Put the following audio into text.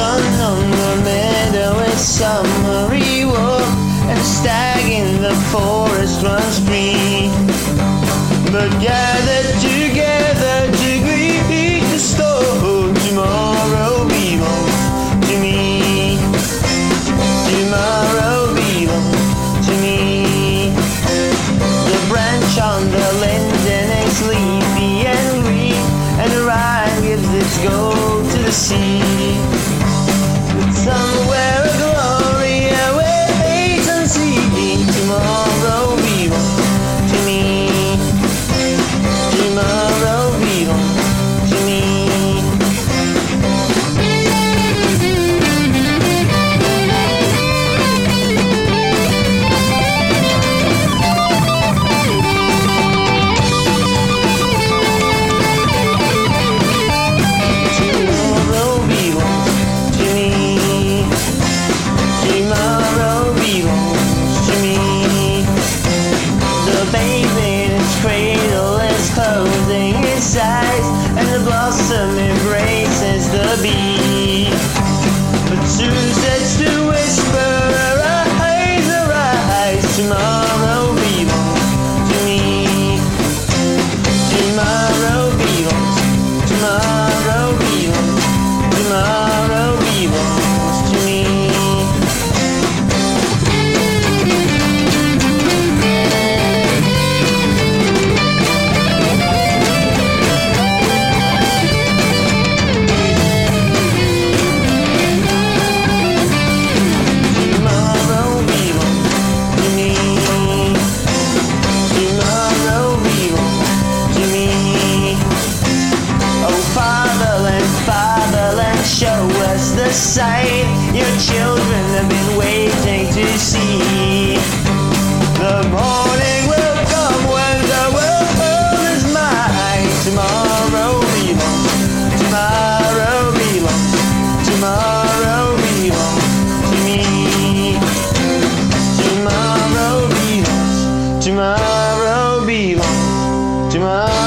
sun on the meadow is summer wolf and stag in the forest runs free. But gathered together to greet the storm, tomorrow be more to me. Tomorrow be more to me. The branch on the linden is sleepy and green, and the rye gives its gold to the sea. Blossom your children have been waiting to see. The morning will come when the world is mine. Tomorrow belongs, tomorrow belongs, tomorrow belongs to me. Tomorrow belongs, tomorrow belongs, tomorrow.